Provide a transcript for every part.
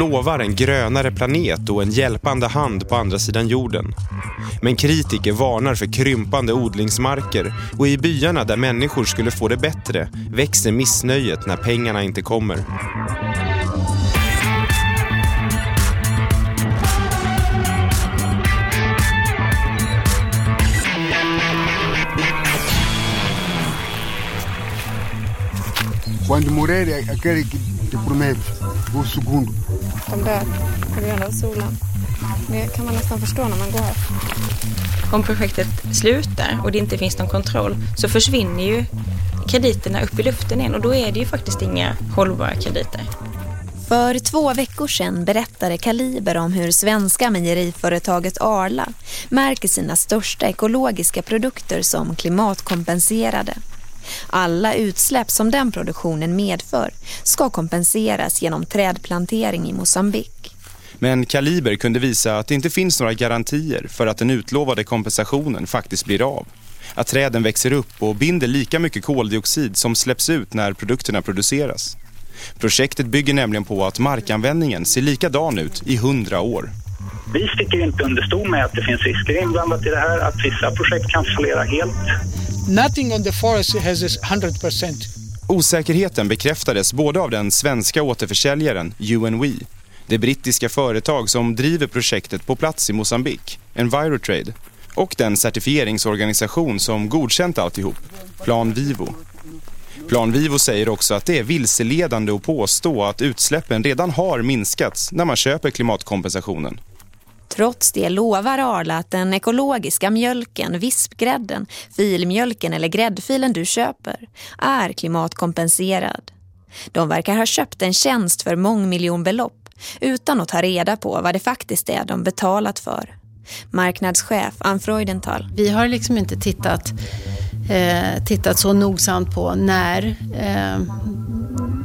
Lovar en grönare planet och en hjälpande hand på andra sidan jorden. Men kritiker varnar för krympande odlingsmarker och i byarna där människor skulle få det bättre växer missnöjet när pengarna inte kommer. Quando morrer, aquele que te promete o segundo. De dör på grund av solen. Det kan man nästan förstå när man går här. Om projektet slutar och det inte finns någon kontroll så försvinner ju krediterna upp i luften igen och då är det ju faktiskt inga hållbara krediter. För två veckor sedan berättade Kaliber om hur svenska mejeriföretaget Arla märker sina största ekologiska produkter som klimatkompenserade. Alla utsläpp som den produktionen medför ska kompenseras genom trädplantering i Mosambik. Men Kaliber kunde visa att det inte finns några garantier för att den utlovade kompensationen faktiskt blir av. Att träden växer upp och binder lika mycket koldioxid som släpps ut när produkterna produceras. Projektet bygger nämligen på att markanvändningen ser likadan ut i hundra år. Vi sticker inte under stol med att det finns risker inblandat i det här, att vissa projekt kan fallera helt. Nothing on the forest has this 100%. Osäkerheten bekräftades både av den svenska återförsäljaren UNWE, det brittiska företag som driver projektet på plats i Mosambik, Envirotrade, och den certifieringsorganisation som godkänt alltihop, Plan Vivo. Plan Vivo säger också att det är vilseledande att påstå att utsläppen redan har minskats när man köper klimatkompensationen. Trots det lovar Arla att den ekologiska mjölken, vispgrädden, filmjölken eller gräddfilen du köper är klimatkompenserad. De verkar ha köpt en tjänst för mångmiljonbelopp utan att ta reda på vad det faktiskt är de betalat för. Marknadschef Ann Freudenthal. Vi har liksom inte tittat, eh, tittat så nogsamt på när, eh,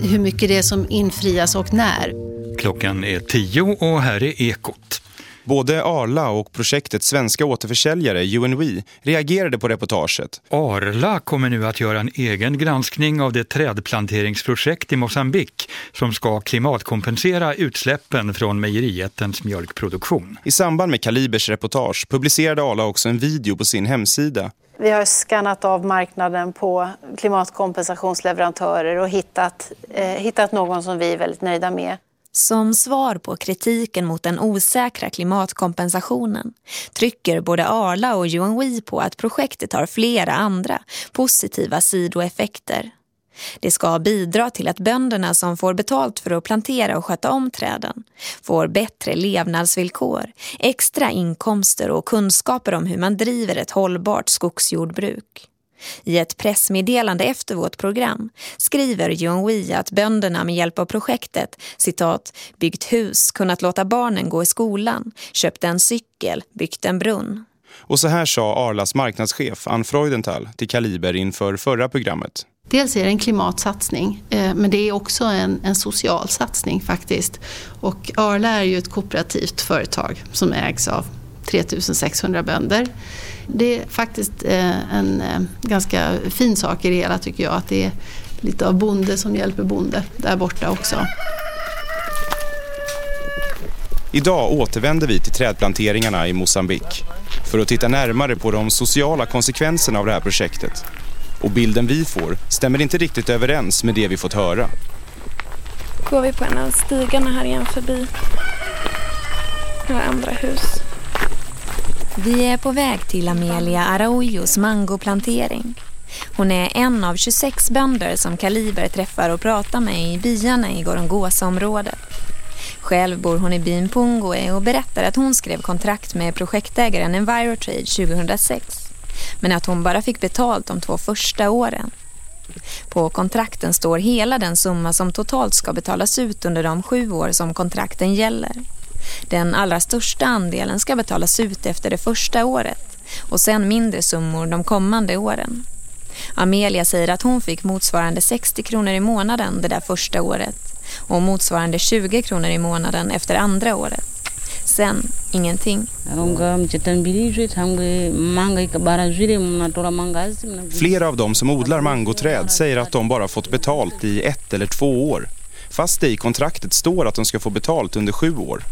hur mycket det är som infrias och när. Klockan är tio och här är Ekot. Både Arla och projektets svenska återförsäljare UNWE reagerade på reportaget. Arla kommer nu att göra en egen granskning av det trädplanteringsprojekt i Mosambik som ska klimatkompensera utsläppen från mejerijättens mjölkproduktion. I samband med Kalibers reportage publicerade Arla också en video på sin hemsida. Vi har skannat av marknaden på klimatkompensationsleverantörer och hittat, eh, hittat någon som vi är väldigt nöjda med. Som svar på kritiken mot den osäkra klimatkompensationen trycker både Arla och UNWE på att projektet har flera andra positiva sidoeffekter. Det ska bidra till att bönderna som får betalt för att plantera och sköta om träden får bättre levnadsvillkor, extra inkomster och kunskaper om hur man driver ett hållbart skogsjordbruk. I ett pressmeddelande efter vårt program skriver John Wee att bönderna med hjälp av projektet citat, byggt hus, kunnat låta barnen gå i skolan, köpt en cykel, byggt en brunn. Och så här sa Arlas marknadschef Ann Freudenthal till Kaliber inför förra programmet. Dels är det en klimatsatsning, men det är också en, en social satsning faktiskt. Och Arla är ju ett kooperativt företag som ägs av 3600 bönder. Det är faktiskt en ganska fin sak i det hela tycker jag, att det är lite av bonde som hjälper bonde där borta också. Idag återvänder vi till trädplanteringarna i Mosambik för att titta närmare på de sociala konsekvenserna av det här projektet. Och bilden vi får stämmer inte riktigt överens med det vi fått höra. Går vi på en av stigarna här igen förbi några andra hus. Vi är på väg till Amelia Araujos mangoplantering. Hon är en av 26 bönder som Kaliber träffar och pratar med i byarna i Gorongosa-området. Själv bor hon i byn Pungoe och berättar att hon skrev kontrakt med projektägaren Envirotrade 2006 men att hon bara fick betalt de två första åren. På kontrakten står hela den summa som totalt ska betalas ut under de sju år som kontrakten gäller. Den allra största andelen ska betalas ut efter det första året och sen mindre summor de kommande åren. Amelia säger att hon fick motsvarande 60 kronor i månaden det där första året och motsvarande 20 kronor i månaden efter andra året. Sen ingenting. Flera av dem som odlar mangoträd säger att de bara fått betalt i ett eller två år. fast det i kontraktet står att de ska få betalt under sju år.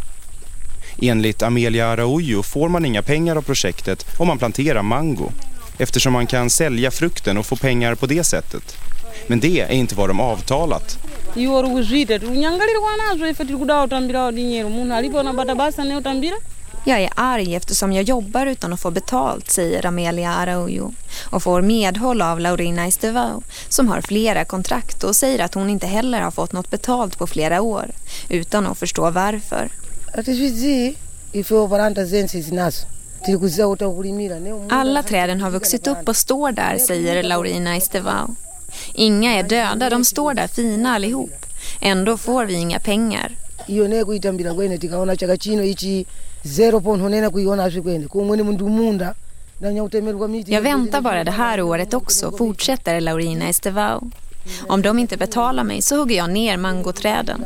Enligt Amelia Araujo får man inga pengar av projektet om man planterar mango eftersom man kan sälja frukten och få pengar på det sättet. Men det är inte vad de avtalat. Jag är arg eftersom jag jobbar utan att få betalt, säger Amelia Araujo och får medhåll av Laurina Estevao som har flera kontrakt och säger att hon inte heller har fått något betalt på flera år utan att förstå varför. Alla träden har vuxit upp och står där, säger Laurina Estevao. Inga är döda, de står där fina allihop. Ändå får vi inga pengar. Jag väntar bara det här året också, fortsätter Laurina Estevao. Om de inte betalar mig så hugger jag ner mangoträden.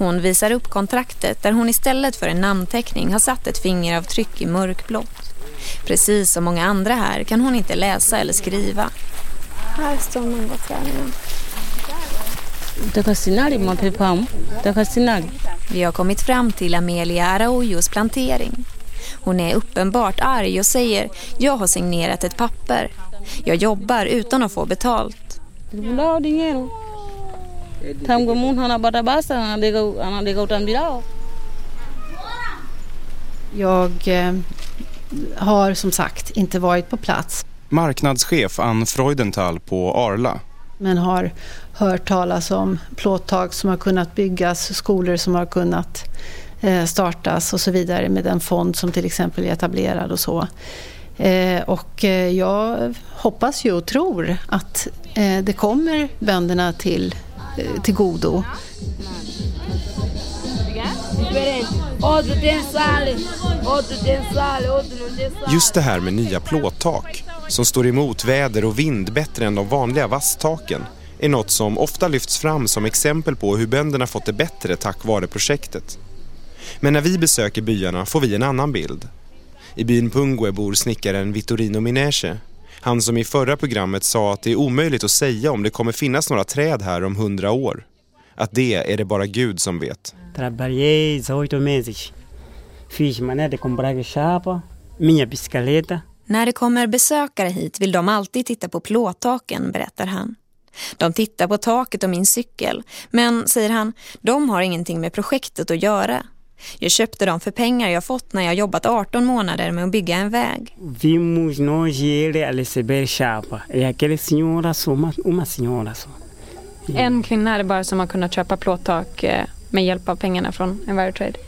Hon visar upp kontraktet där hon istället för en namnteckning har satt ett fingeravtryck i mörkblått. Precis som många andra här kan hon inte läsa eller skriva. Här står mangoträden. Vi har kommit fram till Amelia Araujos plantering. Hon är uppenbart arg och säger jag har signerat ett papper. Jag jobbar utan att få betalt. Jag eh, har som sagt inte varit på plats. Marknadschef Ann Freudenthal på Arla. Men har hört talas om plåttag som har kunnat byggas, skolor som har kunnat eh, startas och så vidare med den fond som till exempel är etablerad och så. Eh, och eh, jag hoppas ju och tror att eh, det kommer bönderna till, Eh, till godo. Just det här med nya plåttak som står emot väder och vind bättre än de vanliga vasstaken är något som ofta lyfts fram som exempel på hur bönderna fått det bättre tack vare projektet. Men när vi besöker byarna får vi en annan bild. I byn Pungue bor snickaren Vittorino Minese. Han som i förra programmet sa att det är omöjligt att säga om det kommer finnas några träd här om hundra år. Att det är det bara Gud som vet. Trabalhei 18 meses. Fiz mané de comprar chapa, minha bicicleta. När det kommer besökare hit vill de alltid titta på plåttaken, berättar han. De tittar på taket och min cykel, men, säger han, de har ingenting med projektet att göra. Jag köpte dem för pengar jag fått när jag jobbat 18 månader med att bygga en väg. Vimos nós ele a receber chapa. E aquela senhora só, uma, senhora só. En kvinna är det bara som har kunnat köpa plåttak eh, med hjälp av pengarna från Envirotrade.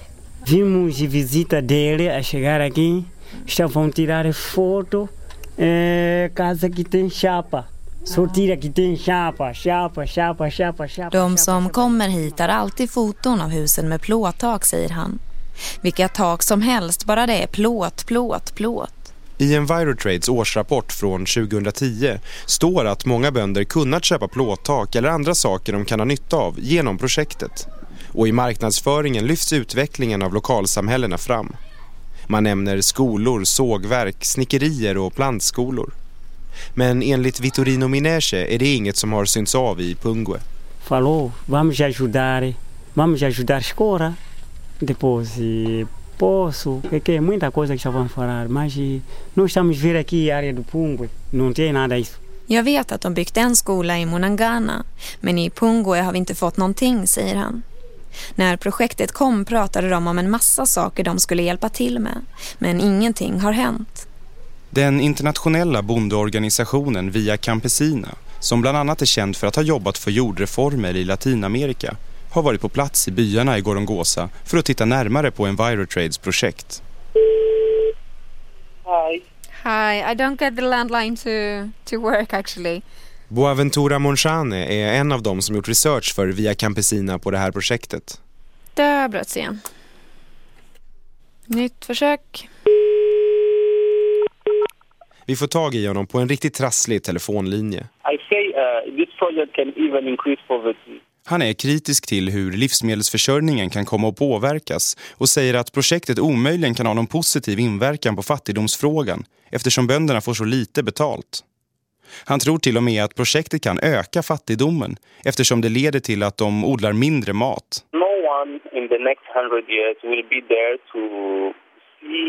Vimos de visita dele a chegar aqui. Estavam tirar foto. Eh, casa que tem chapa. De som kommer hit har alltid foton av husen med plåttak, säger han. Vilka tak som helst, bara det är plåt, plåt, plåt. I Envirotrades årsrapport från 2010 står att många bönder kunnat köpa plåttak eller andra saker de kan ha nytta av genom projektet. Och i marknadsföringen lyfts utvecklingen av lokalsamhällena fram. Man nämner skolor, sågverk, snickerier och plantskolor. Men enligt Vittorino Minese är det inget som har synts av i Pungue. Falou, vamos ajudar, vamos ajudar a escola. Depois, poço, que, que é muita coisa que estavam a falar. Mas nós estamos a ver aqui a área do Pungue, não tem nada isso. Jag vet att de byggt en skola i Monangana, men i Pungue har vi inte fått någonting, säger han. När projektet kom pratade de om en massa saker de skulle hjälpa till med, men ingenting har hänt. Den internationella bondeorganisationen Via Campesina, som bland annat är känd för att ha jobbat för jordreformer i Latinamerika, har varit på plats i byarna i Gorongosa för att titta närmare på Envirotrades projekt. Hi. Hi, I don't get the landline to, to work actually. Boaventura Monchane är en av dem som gjort research för Via Campesina på det här projektet. Där bröts igen. Nytt försök. Vi får tag i honom på en riktigt trasslig telefonlinje. I say uh, this project can even increase poverty. Han är kritisk till hur livsmedelsförsörjningen kan komma att påverkas och säger att projektet omöjligen kan ha någon positiv inverkan på fattigdomsfrågan eftersom bönderna får så lite betalt. Han tror till och med att projektet kan öka fattigdomen eftersom det leder till att de odlar mindre mat. No one in the next hundred years will be there to see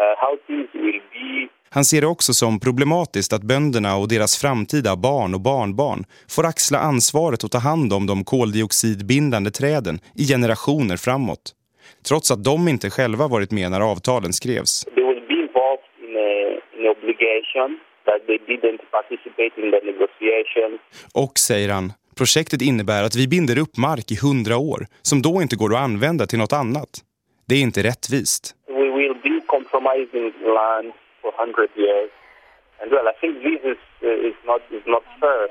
uh, how things will be. Han ser det också som problematiskt att bönderna och deras framtida barn och barnbarn får axla ansvaret och ta hand om de koldioxidbindande träden i generationer framåt. Trots att de inte själva varit med när avtalen skrevs. They will be involved in, a, in obligation that they didn't participate in the negotiation. Och, säger han, projektet innebär att vi binder upp mark i hundra år som då inte går att använda till något annat. Det är inte rättvist. We will be compromising land for 100 years. And well, I think this is, is, not, is not fair.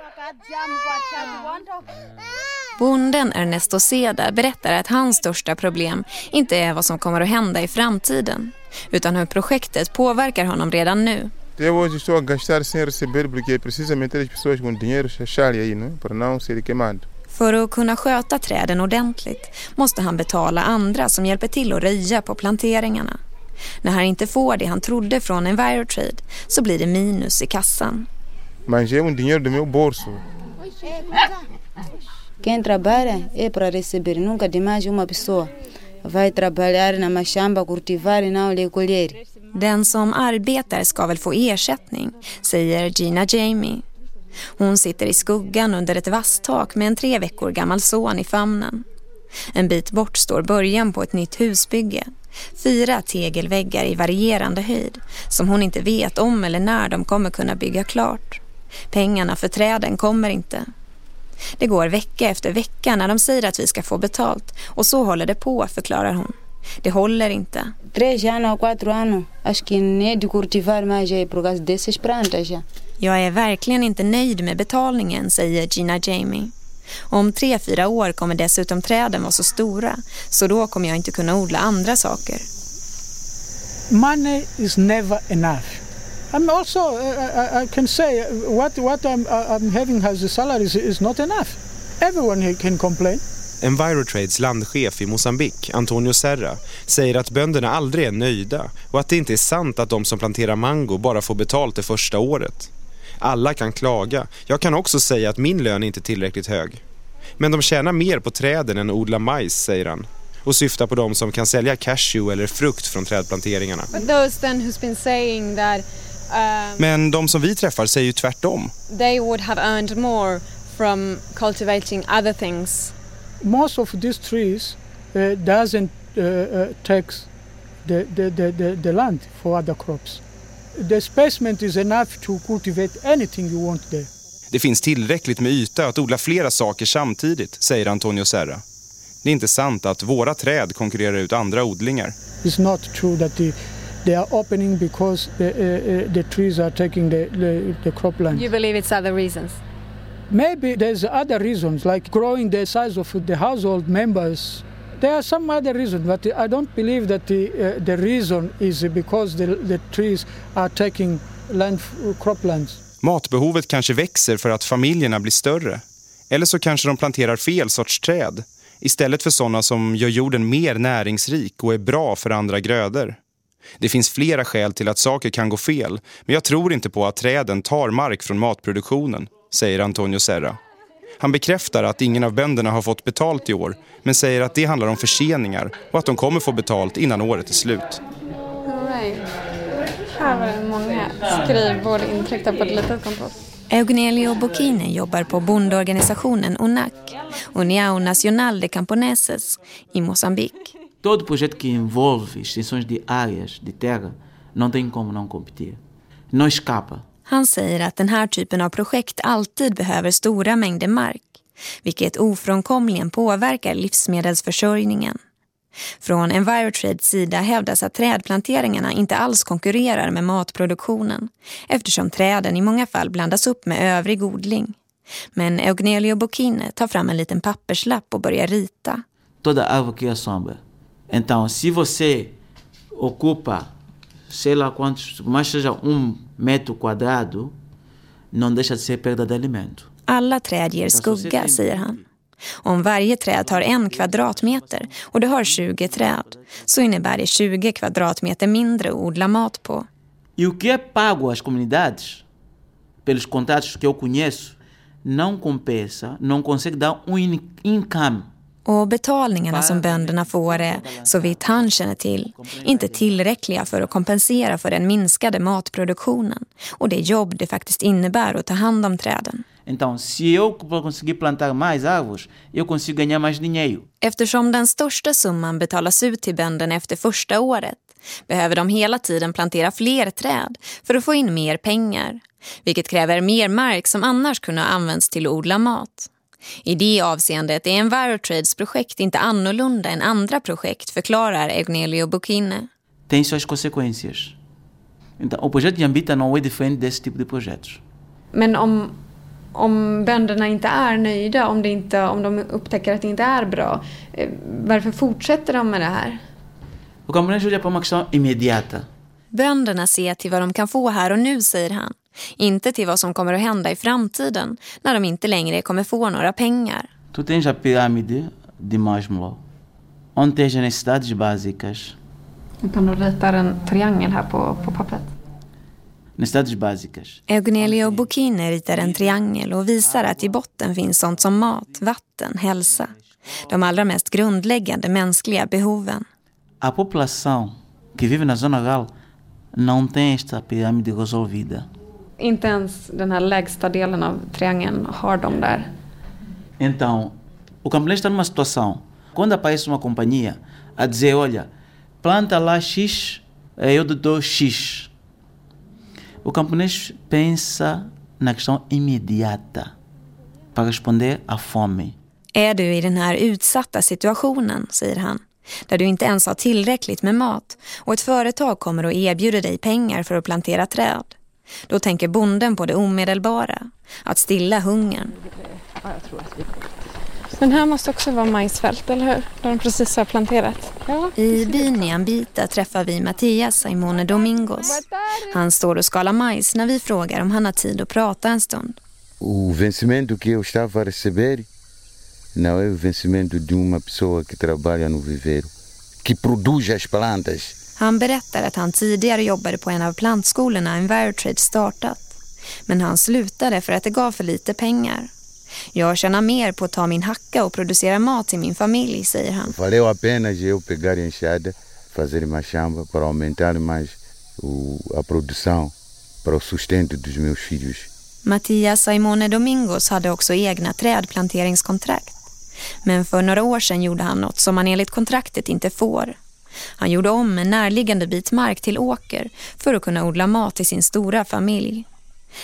Bonden Ernesto Seda berättar att hans största problem inte är vad som kommer att hända i framtiden utan hur projektet påverkar honom redan nu. Até hoje estou a gastar sem receber porque precisamente as pessoas com dinheiro chachar aí, não? para não ser queimado. För att kunna sköta träden ordentligt måste han betala andra som hjälper till att röja på planteringarna. När han inte får det han trodde från Envirotrade så blir det minus i kassan. É um dinheiro do meu bolso. Quem trabalha é para receber, nunca de mais uma pessoa vai trabalhar na machamba, cultivar e não colher. Den som arbetar ska väl få ersättning, säger Gina Jamie. Hon sitter i skuggan under ett vasstak med en tre veckor gammal son i famnen. En bit bort står början på ett nytt husbygge. Fyra tegelväggar i varierande höjd som hon inte vet om eller när de kommer kunna bygga klart. Pengarna för träden kommer inte. Det går vecka efter vecka när de säger att vi ska få betalt och så håller det på, förklarar hon. Det håller inte. Já. Jag är verkligen inte nöjd med betalningen, säger Gina Jamie. Om tre, fyra år kommer dessutom träden vara så stora så då kommer jag inte kunna odla andra saker. Money is never enough. I'm also, uh, I, I can say, what, what I'm, I'm having as a salary is, is not enough. Everyone can complain. Envirotrades landchef i Mosambik, Antonio Serra, säger att bönderna aldrig är nöjda och att det inte är sant att de som planterar mango bara får betalt det första året. Alla kan klaga. Jag kan också säga att min lön är inte tillräckligt hög. Men de tjänar mer på träden än att odla majs, säger han. Och syftar på de som kan sälja cashew eller frukt från trädplanteringarna. That um, Men de som vi träffar säger ju tvärtom. they would have earned more from cultivating other things. Most of these trees uh, doesn't uh, uh, take the, the, the, the, the land for other crops. The spacement is enough to cultivate anything you want there. Det finns tillräckligt med yta att odla flera saker samtidigt, säger Antonio Serra. Det är inte sant att våra träd konkurrerar ut andra odlingar. It's not true that the, they are opening because the, uh, uh, the trees are taking the, the, the cropland. You believe it's other reasons? Maybe there's other reasons, like growing the size of the household members. There are some other reasons, but I don't believe that the, uh, the reason is because the, the trees are taking land, croplands. Matbehovet kanske växer för att familjerna blir större. Eller så kanske de planterar fel sorts träd istället för sådana som gör jorden mer näringsrik och är bra för andra grödor. Det finns flera skäl till att saker kan gå fel, men jag tror inte på att träden tar mark från matproduktionen, säger Antonio Serra. Han bekräftar att ingen av bönderna har fått betalt i år, men säger att det handlar om förseningar och att de kommer få betalt innan året är slut. Här var det många skrivbord intryckta på ett litet kontor. Eugenelio Bocchini jobbar på bondeorganisationen UNAC, União Nacional de Camponeses, i Moçambique. Todo projeto que envolve extensões de áreas de terra não tem como não competir. Não escapa. Han säger att den här typen av projekt alltid behöver stora mängder mark, vilket ofrånkomligen påverkar livsmedelsförsörjningen. Från Envirotrades sida hävdas att trädplanteringarna inte alls konkurrerar med matproduktionen eftersom träden i många fall blandas upp med övrig odling. Men Eugnelio Bocchine tar fram en liten papperslapp och börjar rita. Toda árvore cria sombra. Então, se você ocupa, sei lá quantos, mais seja um metro quadrado, não deixa de ser perda de alimento. Alla träd ger skugga, säger han. Om varje träd tar en kvadratmeter och du har 20 träd så innebär det 20 kvadratmeter mindre att odla mat på. E o que é pago às comunidades pelos contatos que eu conheço, não compensa, não consegue dar um in- income Och betalningarna som bönderna får är, så vitt han känner till, inte tillräckliga för att kompensera för den minskade matproduktionen och det jobb det faktiskt innebär att ta hand om träden. Então, se eu conseguir plantar mais árvores, eu consigo ganhar mais dinheiro. Eftersom den största summan betalas ut till bönderna efter första året behöver de hela tiden plantera fler träd för att få in mer pengar, vilket kräver mer mark som annars kunde ha använts till att odla mat. I det avseendet är Envirotrades projekt inte annorlunda än andra projekt, förklarar Eugenio Bukine. Tem suas consequências. Então, o projeto de Ambita não é diferente desse tipo de projetos. Men om, om bönderna inte är nöjda, om, det inte, om de upptäcker att det inte är bra, eh, varför fortsätter de med det här? O camponês olha para uma questão imediata. Bönderna ser till vad de kan få här och nu, säger han. Inte till vad som kommer att hända i framtiden när de inte längre kommer få några pengar. Tu tens a pirâmide de Maslow, onde tens as necessidades básicas. Utan du ritar en triangel här på, på pappret. Eugenio Bukine ritar en triangel och visar att i botten finns sånt som mat, vatten, hälsa. De allra mest grundläggande mänskliga behoven. A população que vive na zona rural não tem esta pirâmide resolvida. Inte ens den här lägsta delen av triangeln har de där. Então, o camponês está numa situação, quando aparece uma companhia a dizer, olha, planta lá X, eu te dou X. O camponês pensa na questão imediata para responder à fome. Är du i den här utsatta situationen, säger han, där du inte ens har tillräckligt med mat och ett företag kommer att erbjuda dig pengar för att plantera träd. Då tänker bonden på det omedelbara, att stilla hungern. Den här måste också vara majsfält, eller hur? De precis har planterat. Ja. I byn i Ambita träffar vi Mattias Simone Domingos. Han står och skalar majs när vi frågar om han har tid att prata en stund. O vencimento que eu estava a receber não é o vencimento de uma pessoa que trabalha no viveiro, que produz as plantas. Han berättar att han tidigare jobbade på en av plantskolorna Envirotrade startat. Men han slutade för att det gav för lite pengar. Jag tjänar mer på att ta min hacka och producera mat till min familj, säger han. Valeu a pena eu pegar enxada, fazer machamba para aumentar mais o, a produção para o sustento dos meus filhos. Mattias Simone Domingos hade också egna trädplanteringskontrakt. Men för några år sedan gjorde han något som man enligt kontraktet inte får. Han gjorde om en närliggande bit mark till åker för att kunna odla mat till sin stora familj.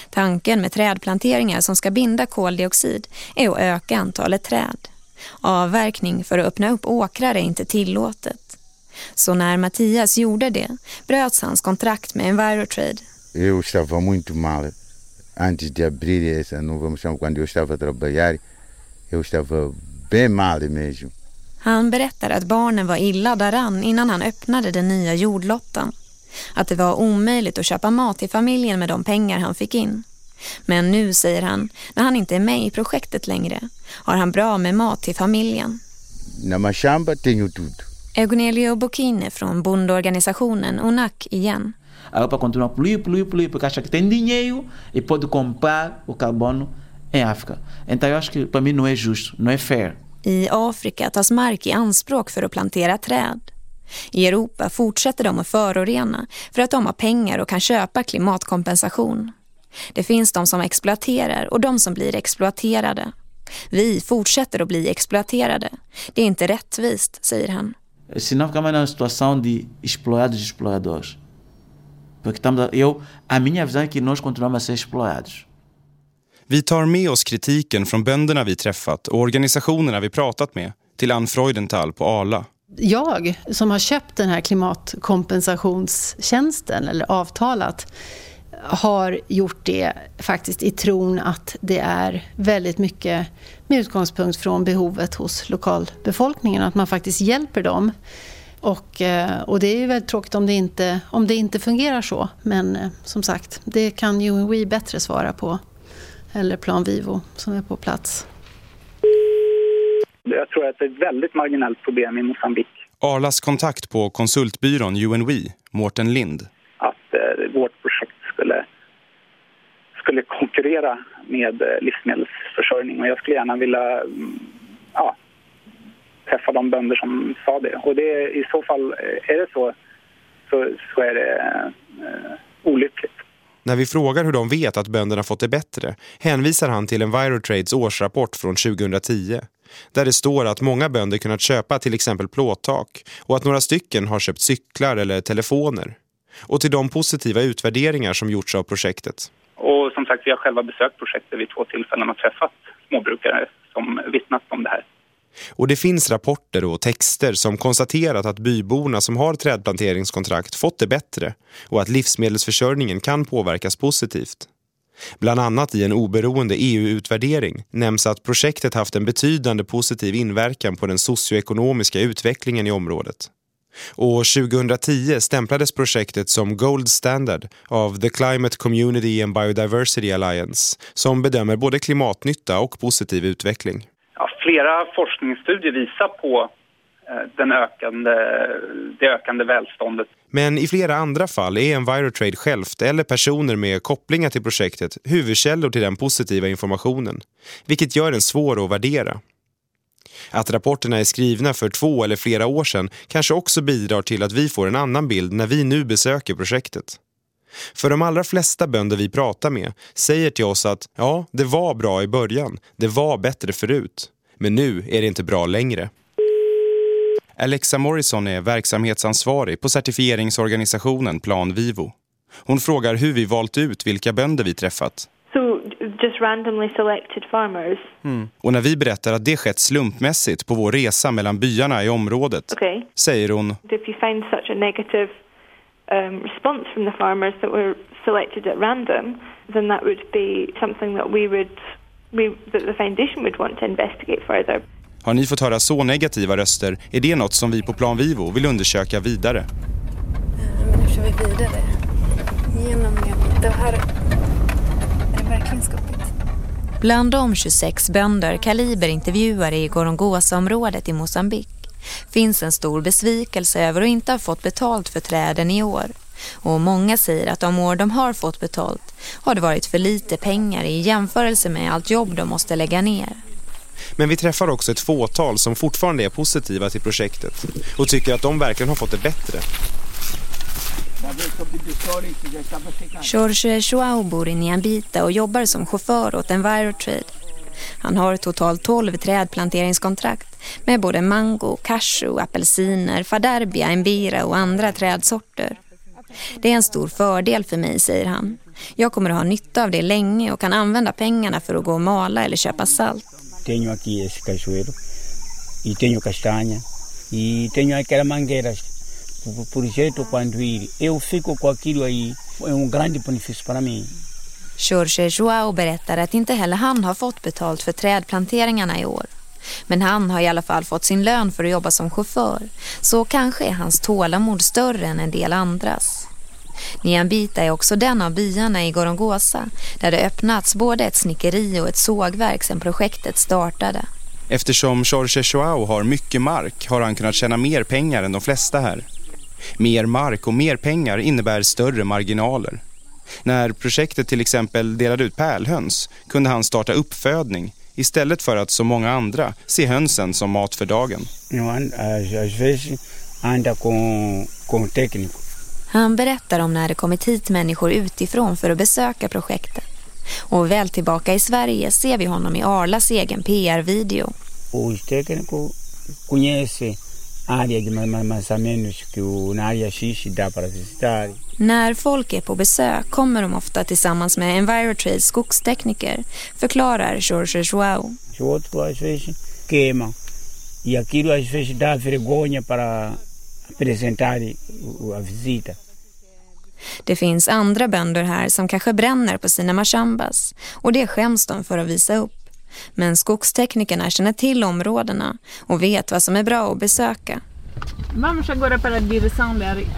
Tanken med trädplanteringar som ska binda koldioxid är att öka antalet träd. Avverkning för att öppna upp åkrar är inte tillåtet. Så när Mattias gjorde det bröts hans kontrakt med Envirotrade. Jag estava muito mal antes de abrir essa nova missão, quando eu estava a trabalhar, eu estava bem mal mesmo. Han berättar att barnen var illa däran innan han öppnade den nya jordlotten. Att det var omöjligt att köpa mat till familjen med de pengar han fick in. Men nu, säger han, när han inte är med i projektet längre, har han bra med mat till familjen. Eugenio Bocchine från bondorganisationen UNAC igen. A Europa continua a poluir, poluir, poluir, porque acha que tem dinheiro e pode comprar o carbono em África. Então eu acho que para mim não é justo, não é fair. I Afrika tas mark i anspråk för att plantera träd. I Europa fortsätter de att förorena för att de har pengar och kan köpa klimatkompensation. Det finns de som exploaterar och de som blir exploaterade. Vi fortsätter att bli exploaterade. Det är inte rättvist, säger han. Senão mais na situação de explorados e exploradores. Porque estamos a, eu, a minha visão é que nós continuamos a ser explorados. Vi tar med oss kritiken från bönderna vi träffat och organisationerna vi pratat med till Ann Freudenthal på Arla. Jag som har köpt den här klimatkompensationstjänsten eller avtalat har gjort det faktiskt i tron att det är väldigt mycket med utgångspunkt från behovet hos lokalbefolkningen, att man faktiskt hjälper dem. Och, eh, och det är ju väldigt tråkigt om det inte, om det inte fungerar så. Men eh, som sagt, det kan UNWE bättre svara på. Eller Plan Vivo som är på plats. Jag tror att det är ett väldigt marginellt problem i Mosambik Arlas kontakt på konsultbyrån UNWE, Mårten Lind. att eh, vårt projekt skulle, skulle konkurrera med eh, livsmedelsförsörjning. Och jag skulle gärna vilja mm, ja, träffa de bönder som sa det. Och det, i så fall, eh, är det så, så, så är det eh, olyckligt. När vi frågar hur de vet att bönderna fått det bättre hänvisar han till Envirotrades årsrapport från 2010 där det står att många bönder kunnat köpa till exempel plåttak och att några stycken har köpt cyklar eller telefoner. Och till de positiva utvärderingar som gjorts av projektet. Och som sagt, vi har själva besökt projektet vid två tillfällen och träffat småbrukare som vittnat om det här. Och det finns rapporter och texter som konstaterat att byborna som har trädplanteringskontrakt fått det bättre och att livsmedelsförsörjningen kan påverkas positivt. Bland annat i en oberoende EU-utvärdering nämns att projektet haft en betydande positiv inverkan på den socioekonomiska utvecklingen i området. Och 2010 stämplades projektet som Gold Standard av The Climate Community and Biodiversity Alliance som bedömer både klimatnytta och positiv utveckling. Flera forskningsstudier visar på eh, den ökande, det ökande välståndet. Men i flera andra fall är Envirotrade självt eller personer med kopplingar till projektet huvudkällor till den positiva informationen, vilket gör den svår att värdera. Att rapporterna är skrivna för två eller flera år sedan kanske också bidrar till att vi får en annan bild när vi nu besöker projektet. För de allra flesta bönder vi pratar med säger till oss att ja, det var bra i början, det var bättre förut, men nu är det inte bra längre. Alexa Morrison är verksamhetsansvarig på certifieringsorganisationen Plan Vivo. Hon frågar hur vi valt ut vilka bönder vi träffat. So just randomly selected farmers. Mm. Och när vi berättar att det skett slumpmässigt på vår resa mellan byarna i området Okay. säger hon If you find such a negative um, response from the farmers that were selected at random, then that would be something that we would, we, that the foundation would want to investigate further. Har ni fått höra så negativa röster är det något som vi på Plan Vivo vill undersöka vidare. Men nu kör vi vidare. Genom det här är det verkligen skapligt. Bland de 26 bönder Kaliber intervjuar i Gorongosa-området i Mosambik finns en stor besvikelse över att inte ha fått betalt för träden i år. Och många säger att de år de har fått betalt har det varit för lite pengar i jämförelse med allt jobb de måste lägga ner. Men vi träffar också ett fåtal som fortfarande är positiva till projektet och tycker att de verkligen har fått det bättre. Jorge Joao bor i Niambita och jobbar som chaufför åt Envirotrade. Han har totalt 12 trädplanteringskontrakt med både mango, cashew, apelsiner, faderbia, embira och andra trädsorter. Det är en stor fördel för mig, säger han. Jag kommer att ha nytta av det länge och kan använda pengarna för att gå och mala eller köpa salt. Tenho aqui esse cachoeiro e tenho castanha e tenho aquela mangueira. Por, por jeito, quando ir, eu fico com aquilo aí. É um grande benefício para mim. Jorge Joao berättar att inte heller han har fått betalt för trädplanteringarna i år. Men han har i alla fall fått sin lön för att jobba som chaufför. Så kanske är hans tålamod större än en del andras. Niambita är också den av byarna i Gorongosa där det öppnats både ett snickeri och ett sågverk sedan projektet startade. Eftersom Jorge Joao har mycket mark har han kunnat tjäna mer pengar än de flesta här. Mer mark och mer pengar innebär större marginaler. När projektet till exempel delade ut pärlhöns kunde han starta uppfödning istället för att som många andra se hönsen som mat för dagen. Às, às vezes anda com, com técnico. Han berättar om när det kommit hit människor utifrån för att besöka projektet. Och väl tillbaka i Sverige ser vi honom i Arlas egen PR-video. När folk är på besök kommer de ofta tillsammans med Envirotrades skogstekniker, förklarar Jorge Joao. O outro às vezes queima. E aquilo às vezes dá vergonha para apresentar o- a visita. Det finns andra bönder här som kanske bränner på sina machambas och det skäms de för att visa upp. Men skogsteknikerna känner till områdena och vet vad som är bra att besöka.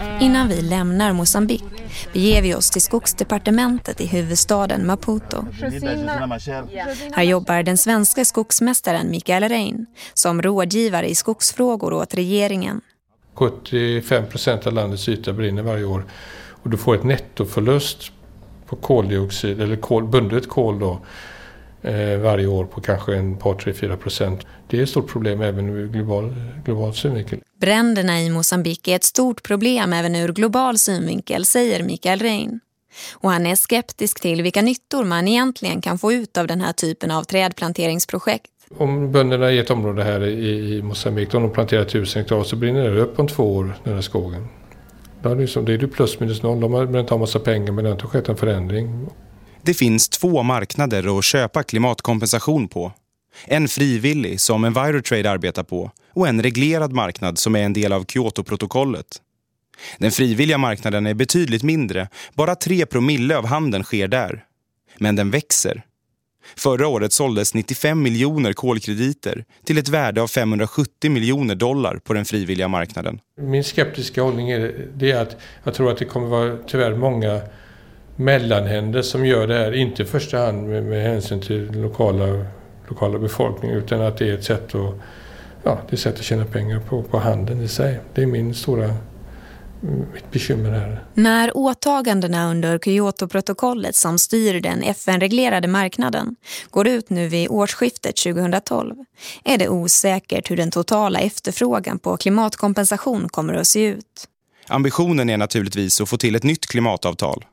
Eh, Innan vi lämnar Mosambik beger vi oss till skogsdepartementet i huvudstaden Maputo. Här jobbar den svenska skogsmästaren Mikael Rein som rådgivare i skogsfrågor åt regeringen. 75 procent av landets yta brinner varje år och du får ett nettoförlust på koldioxid eller kol, bundet kol då, eh, varje år på kanske en par, tre, fyra procent. Det är ett stort problem även ur global, global synvinkel. Bränderna i Mosambik är ett stort problem även ur global synvinkel, säger Mikael Rein. Och han är skeptisk till vilka nyttor man egentligen kan få ut av den här typen av trädplanteringsprojekt. Om bönderna i ett område här i, i Mosambik, om de planterar tusen hektar så brinner det upp om två år, den här skogen. Det är, liksom, det är plus minus noll, de har bränt av massa pengar men det har inte skett en förändring. Det finns två marknader att köpa klimatkompensation på. En frivillig som Envirotrade arbetar på och en reglerad marknad som är en del av Kyoto-protokollet. Den frivilliga marknaden är betydligt mindre, bara 3 promille av handeln sker där. Men den växer. Förra året såldes 95 miljoner kolkrediter till ett värde av 570 miljoner dollar på den frivilliga marknaden. Min skeptiska hållning är, det att jag tror att det kommer vara tyvärr många mellanhänder som gör det här, inte i första hand med, med hänsyn till den lokala, lokala befolkningen utan att det är ett sätt att, ja, det är ett sätt att tjäna pengar på, på handeln i sig. Det är min stora mitt bekymmer här. När åtagandena under Kyoto-protokollet som styr den FN-reglerade marknaden går ut nu vid årsskiftet 2012 är det osäkert hur den totala efterfrågan på klimatkompensation kommer att se ut. Ambitionen är naturligtvis att få till ett nytt klimatavtal.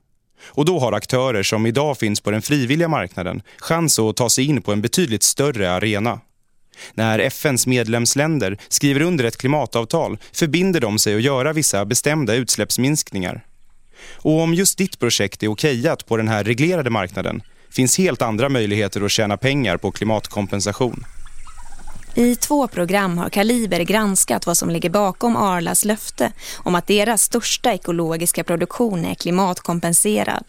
Och då har aktörer som idag finns på den frivilliga marknaden chans att ta sig in på en betydligt större arena. När FNs medlemsländer skriver under ett klimatavtal förbinder de sig att göra vissa bestämda utsläppsminskningar. Och om just ditt projekt är okejat på den här reglerade marknaden finns helt andra möjligheter att tjäna pengar på klimatkompensation. I två program har Kaliber granskat vad som ligger bakom Arlas löfte om att deras största ekologiska produktion är klimatkompenserad.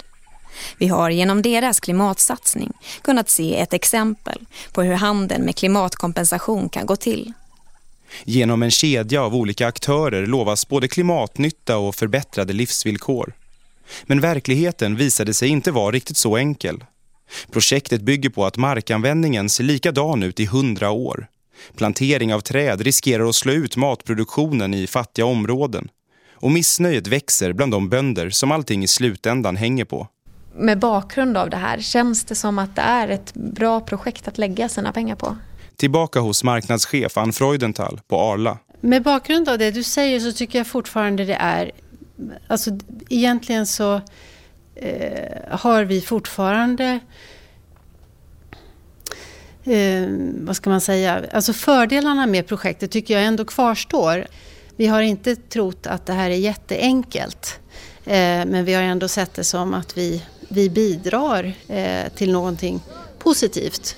Vi har genom deras klimatsatsning kunnat se ett exempel på hur handeln med klimatkompensation kan gå till. Genom en kedja av olika aktörer lovas både klimatnytta och förbättrade livsvillkor. Men verkligheten visade sig inte vara riktigt så enkel. Projektet bygger på att markanvändningen ser likadan ut i hundra år. Plantering av träd riskerar att slå ut matproduktionen i fattiga områden. Och missnöjet växer bland de bönder som allting i slutändan hänger på med bakgrund av det här, känns det som att det är ett bra projekt att lägga sina pengar på? Tillbaka hos marknadschef Ann Freudenthal på Arla. Med bakgrund av det du säger så tycker jag fortfarande det är... Alltså egentligen så eh, har vi fortfarande... Eh, vad ska man säga? Alltså fördelarna med projektet tycker jag ändå kvarstår. Vi har inte trott att det här är jätteenkelt. Eh, men vi har ändå sett det som att vi vi bidrar eh, till någonting positivt.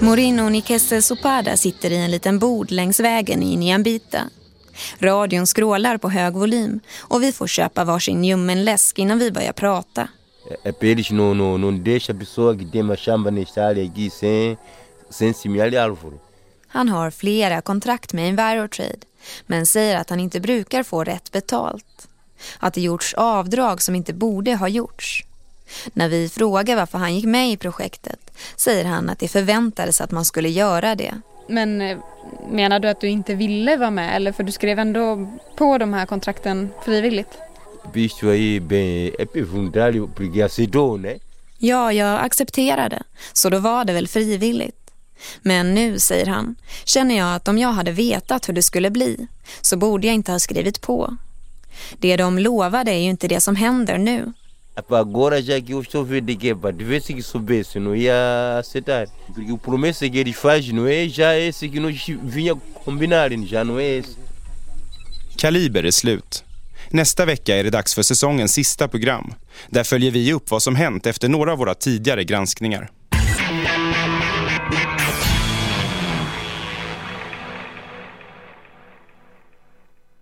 Morino Nikesse Sopada sitter i en liten bod längs vägen i Niambita. Radion skrålar på hög volym och vi får köpa varsin ljummen läsk innan vi börjar prata. Eles não, não, não deixa a pessoa que tem uma chamba nesta área aqui sem, sem semear árvore. Han har flera kontrakt med Envirotrade men säger att han inte brukar få rätt betalt att det gjorts avdrag som inte borde ha gjorts. När vi frågar varför han gick med i projektet säger han att det förväntades att man skulle göra det. Men eh, menar du att du inte ville vara med eller för du skrev ändå på de här kontrakten frivilligt? Ja, jag accepterade. Så då var det väl frivilligt. Men nu, säger han, känner jag att om jag hade vetat hur det skulle bli så borde jag inte ha skrivit på. Det de lovade är ju inte det som händer nu. Agora já que eu estou vendo que para tivesse que soubesse não ia aceitar. Porque o promessa que eles fazem não é já esse que nós vinha combinar, já não é esse. Kaliber är slut. Nästa vecka är det dags för säsongens sista program. Där följer vi upp vad som hänt efter några av våra tidigare granskningar.